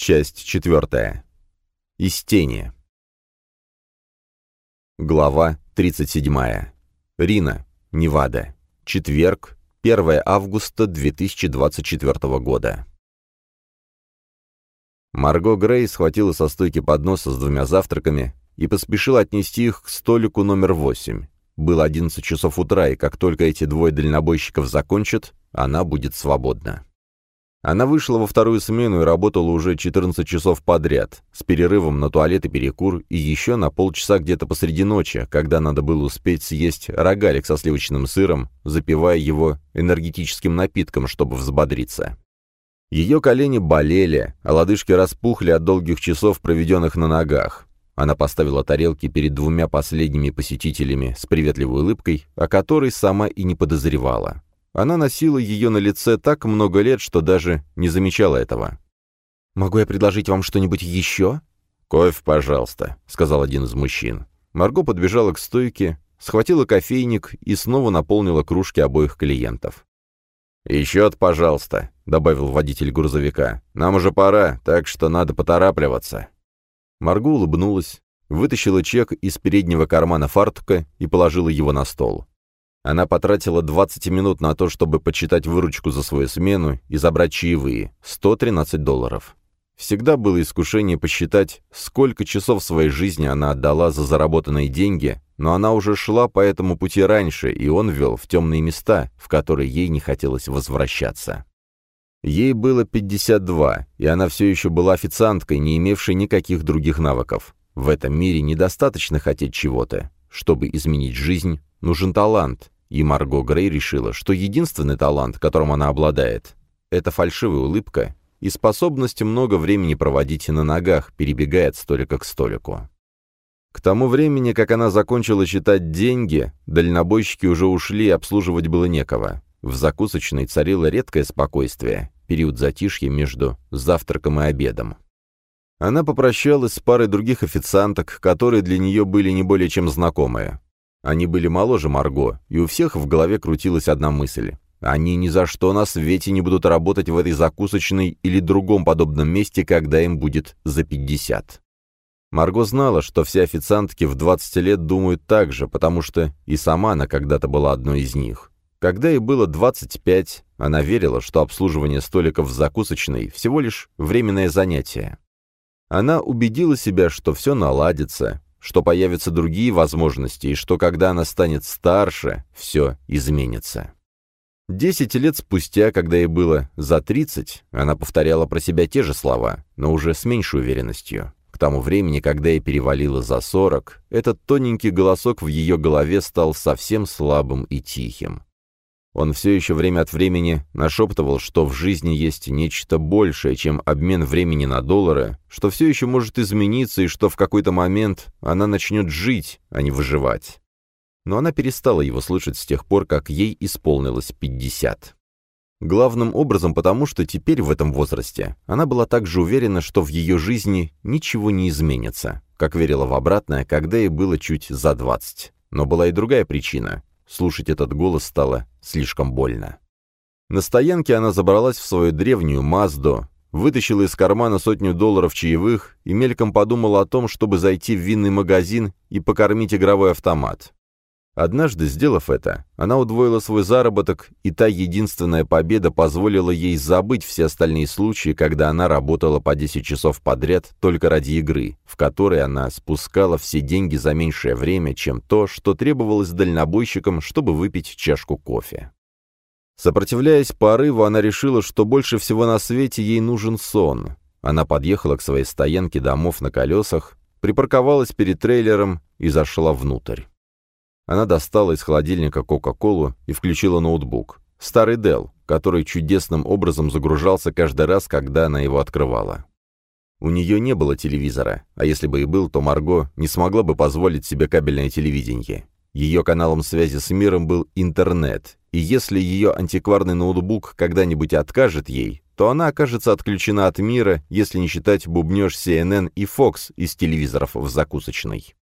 Часть четвертая. Из тени. Глава 37. Рина, Невада. Четверг, 1 августа 2024 года. Марго Грей схватила со стойки подноса с двумя завтраками и поспешила отнести их к столику номер 8. Было 11 часов утра, и как только эти двое дальнобойщиков закончат, она будет свободна. Она вышла во вторую смену и работала уже 14 часов подряд, с перерывом на туалет и перекур, и еще на полчаса где-то посреди ночи, когда надо было успеть съесть рогалик со сливочным сыром, запивая его энергетическим напитком, чтобы взбодриться. Ее колени болели, а лодыжки распухли от долгих часов, проведенных на ногах. Она поставила тарелки перед двумя последними посетителями с приветливой улыбкой, о которой сама и не подозревала. Она носила ее на лице так много лет, что даже не замечала этого. «Могу я предложить вам что-нибудь еще?» «Кофе, пожалуйста», — сказал один из мужчин. Марго подбежала к стойке, схватила кофейник и снова наполнила кружки обоих клиентов. «И счет, пожалуйста», — добавил водитель грузовика. «Нам уже пора, так что надо поторапливаться». Марго улыбнулась, вытащила чек из переднего кармана фартука и положила его на стол. Она потратила 20 минут на то, чтобы подсчитать выручку за свою смену и забрать чаевые – 113 долларов. Всегда было искушение посчитать, сколько часов своей жизни она отдала за заработанные деньги, но она уже шла по этому пути раньше, и он ввел в темные места, в которые ей не хотелось возвращаться. Ей было 52, и она все еще была официанткой, не имевшей никаких других навыков. В этом мире недостаточно хотеть чего-то. Чтобы изменить жизнь, нужен талант, и Марго Грей решила, что единственный талант, которым она обладает, это фальшивая улыбка и способность много времени проводить на ногах, перебегая от столика к столику. К тому времени, как она закончила считать деньги, дальнобойщики уже ушли, и обслуживать было некого. В закусочной царило редкое спокойствие, период затишья между завтраком и обедом. Она попрощалась с парой других официанток, которые для нее были не более чем знакомые. Они были моложе Марго, и у всех в голове крутилась одна мысль. Они ни за что на свете не будут работать в этой закусочной или другом подобном месте, когда им будет за 50. Марго знала, что все официантки в 20 лет думают так же, потому что и сама она когда-то была одной из них. Когда ей было 25, она верила, что обслуживание столиков в закусочной всего лишь временное занятие. Она убедила себя, что все наладится, что появятся другие возможности и что когда она станет старше, все изменится. Десять лет спустя, когда ей было за тридцать, она повторяла про себя те же слова, но уже с меньшей уверенностью. К тому времени, когда ей перевалило за сорок, этот тоненький голосок в ее голове стал совсем слабым и тихим. Он все еще время от времени нашептывал, что в жизни есть нечто большее, чем обмен времени на доллары, что все еще может измениться и что в какой-то момент она начнет жить, а не выживать. Но она перестала его слышать с тех пор, как ей исполнилось 50. Главным образом потому, что теперь в этом возрасте она была также уверена, что в ее жизни ничего не изменится, как верила в обратное, когда ей было чуть за 20. Но была и другая причина. Слушать этот голос стало слишком больно. На стоянке она забралась в свою древнюю Мазду, вытащила из кармана сотню долларов чаевых и мельком подумала о том, чтобы зайти в винный магазин и покормить игровой автомат. Однажды, сделав это, она удвоила свой заработок, и та единственная победа позволила ей забыть все остальные случаи, когда она работала по 10 часов подряд только ради игры, в которой она спускала все деньги за меньшее время, чем то, что требовалось дальнобойщикам, чтобы выпить чашку кофе. Сопротивляясь порыву, она решила, что больше всего на свете ей нужен сон. Она подъехала к своей стоянке домов на колесах, припарковалась перед трейлером и зашла внутрь. Она достала из холодильника Кока-Колу и включила ноутбук. Старый Dell, который чудесным образом загружался каждый раз, когда она его открывала. У нее не было телевизора, а если бы и был, то Марго не смогла бы позволить себе кабельное телевидение. Ее каналом связи с миром был интернет, и если ее антикварный ноутбук когда-нибудь откажет ей, то она окажется отключена от мира, если не считать бубнеж CNN и Fox из телевизоров в закусочной.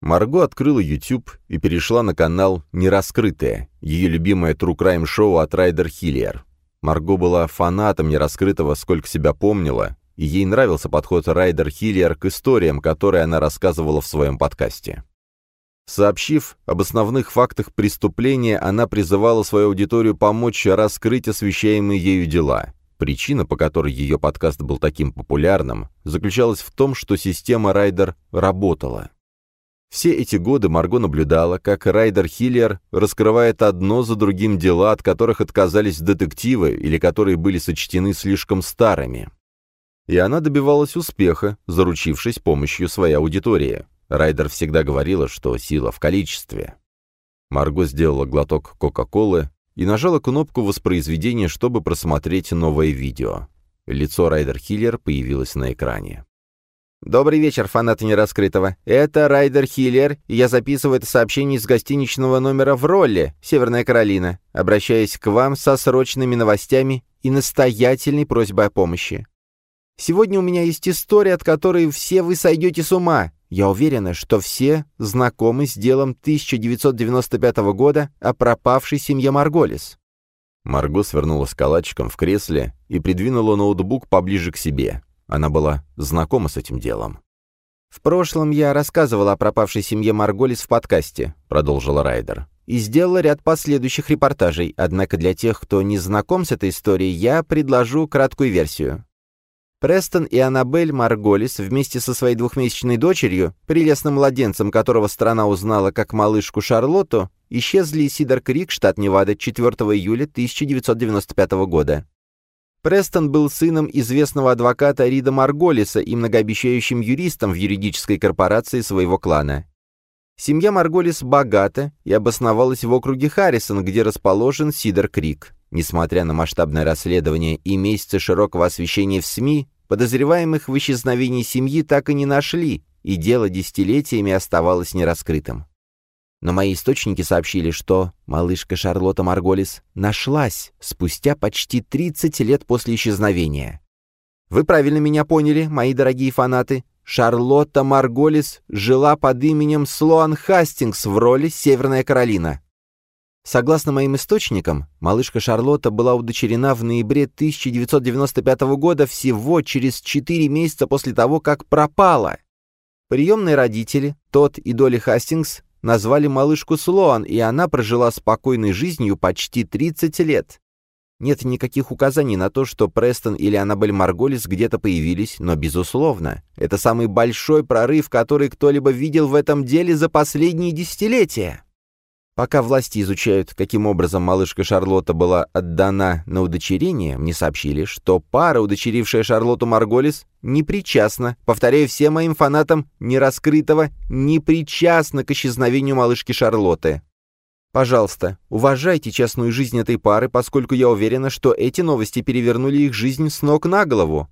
Марго открыла YouTube и перешла на канал «Нераскрытое», ее любимое true crime шоу от Райдер Хиллер. Марго была фанатом нераскрытого, сколько себя помнила, и ей нравился подход Райдер Хиллер к историям, которые она рассказывала в своем подкасте. Сообщив об основных фактах преступления, она призывала свою аудиторию помочь раскрыть освещаемые ею дела. Причина, по которой ее подкаст был таким популярным, заключалась в том, что система Райдер работала. Все эти годы Марго наблюдала, как Райдер Хиллер раскрывает одно за другим дела, от которых отказались детективы или которые были сочтены слишком старыми. И она добивалась успеха, заручившись помощью своей аудитории. Райдер всегда говорила, что сила в количестве. Марго сделала глоток Кока-Колы и нажала кнопку воспроизведения, чтобы просмотреть новое видео. Лицо Райдер Хиллер появилось на экране. «Добрый вечер, фанаты нераскрытого. Это Райдер Хиллер, и я записываю это сообщение из гостиничного номера в Ролле, Северная Каролина, обращаясь к вам со срочными новостями и настоятельной просьбой о помощи. Сегодня у меня есть история, от которой все вы сойдете с ума, я уверена, что все знакомы с делом 1995 года о пропавшей семье Марголис. Марго свернулась калачиком в кресле и придвинула ноутбук поближе к себе. Она была знакома с этим делом. «В прошлом я рассказывала о пропавшей семье Марголис в подкасте», — продолжила Райдер, «и сделала ряд последующих репортажей, однако для тех, кто не знаком с этой историей, я предложу краткую версию. Престон и Аннабель Марголис вместе со своей двухмесячной дочерью, прелестным младенцем, которого страна узнала как малышку Шарлотту, исчезли из Сидер-Крик, штат Невада, 4 июля 1995 года. Престон был сыном известного адвоката Рида Марголиса и многообещающим юристом в юридической корпорации своего клана. Семья Марголис богата и обосновалась в округе Харрисон, где расположен Сидер-Крик. Несмотря на масштабное расследование и месяцы широкого освещения в СМИ, подозреваемых в исчезновении семьи так и не нашли, и дело десятилетиями оставалось нераскрытым. Но мои источники сообщили, что малышка Шарлотта Марголис нашлась спустя почти 30 лет после исчезновения. Вы правильно меня поняли, мои дорогие фанаты. Шарлотта Марголис жила под именем Слоан Хастингс в роли Северная Каролина. Согласно моим источникам, малышка Шарлотта была удочерена в ноябре 1995 года всего через 4 месяца после того, как пропала. Приемные родители, Тот и Долли Хастингс, назвали малышку Слоан, и она прожила спокойной жизнью почти 30 лет. Нет никаких указаний на то, что Престон или Аннабель Марголис где-то появились, но, безусловно, это самый большой прорыв, который кто-либо видел в этом деле за последние десятилетия. Пока власти изучают, каким образом малышка Шарлотта была отдана на удочерение, мне сообщили, что пара, удочерившая Шарлотту Марголис, не причастна, повторяю всем моим фанатам, нераскрытого, не причастна к исчезновению малышки Шарлотты. Пожалуйста, уважайте частную жизнь этой пары, поскольку я уверена, что эти новости перевернули их жизнь с ног на голову.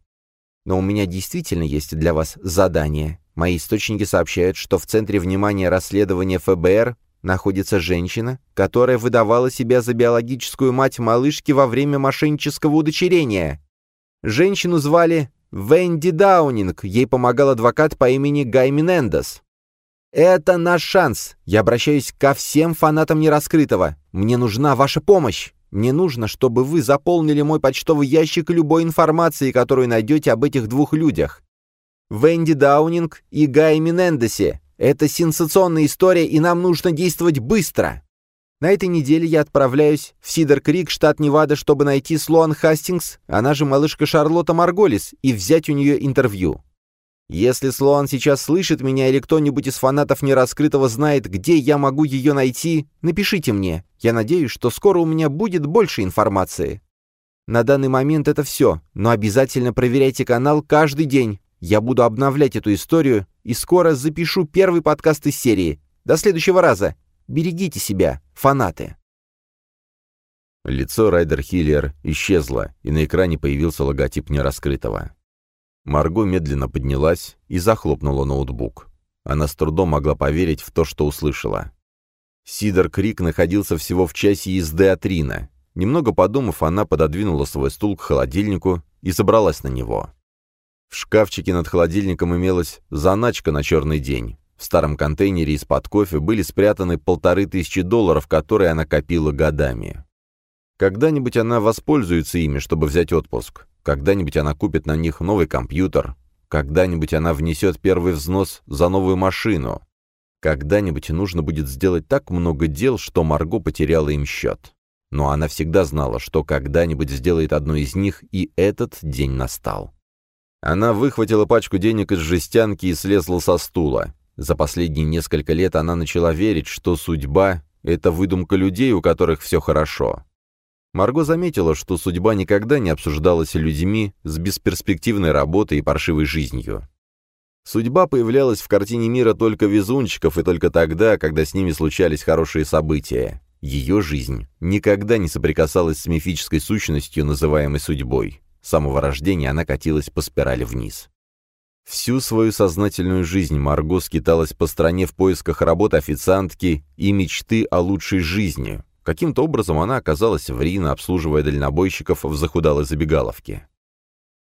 Но у меня действительно есть для вас задание. Мои источники сообщают, что в центре внимания расследования ФБР находится женщина, которая выдавала себя за биологическую мать малышки во время мошеннического удочерения. Женщину звали Венди Даунинг, ей помогал адвокат по имени Гай Минендес. «Это наш шанс. Я обращаюсь ко всем фанатам нераскрытого. Мне нужна ваша помощь. Мне нужно, чтобы вы заполнили мой почтовый ящик любой информацией, которую найдете об этих двух людях. Венди Даунинг и Гай Минендесе. Это сенсационная история, и нам нужно действовать быстро. На этой неделе я отправляюсь в Сидер-Крик, штат Невада, чтобы найти Слоан Хастингс, она же малышка Шарлотта Марголис, и взять у нее интервью. Если Слоан сейчас слышит меня или кто-нибудь из фанатов нераскрытого знает, где я могу ее найти, напишите мне. Я надеюсь, что скоро у меня будет больше информации. На данный момент это все, но обязательно проверяйте канал каждый день. Я буду обновлять эту историю и скоро запишу первый подкаст из серии. До следующего раза. Берегите себя, фанаты. Лицо Райдер Хиллер исчезло, и на экране появился логотип нераскрытого. Марго медленно поднялась и захлопнула ноутбук. Она с трудом могла поверить в то, что услышала. Сидор Крик находился всего в часе езды от Рина. Немного подумав, она пододвинула свой стул к холодильнику и забралась на него. В шкафчике над холодильником имелась заначка на черный день. В старом контейнере из-под кофе были спрятаны полторы тысячи долларов, которые она копила годами. Когда-нибудь она воспользуется ими, чтобы взять отпуск. Когда-нибудь она купит на них новый компьютер. Когда-нибудь она внесет первый взнос за новую машину. Когда-нибудь нужно будет сделать так много дел, что Марго потеряла им счет. Но она всегда знала, что когда-нибудь сделает одно из них, и этот день настал. Она выхватила пачку денег из жестянки и слезла со стула. За последние несколько лет она начала верить, что судьба — это выдумка людей, у которых все хорошо. Марго заметила, что судьба никогда не обсуждалась людьми с бесперспективной работой и паршивой жизнью. Судьба появлялась в картине мира только везунчиков и только тогда, когда с ними случались хорошие события. Ее жизнь никогда не соприкасалась с мифической сущностью, называемой судьбой. Самого рождения она катилась по спирали вниз. Всю свою сознательную жизнь Марго скиталась по стране в поисках работы официантки и мечты о лучшей жизни. Каким-то образом она оказалась в Рино, обслуживая дальнобойщиков в захудалой забегаловке.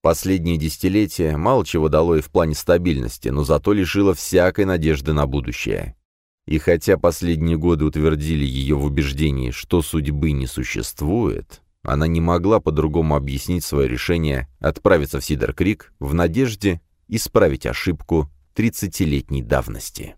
Последние десятилетия мало чего дало ей в плане стабильности, но зато лишило всякой надежды на будущее. И хотя последние годы утвердили ее в убеждении, что судьбы не существует, она не могла по-другому объяснить свое решение отправиться в Сидер-Крик в надежде исправить ошибку 30-летней давности.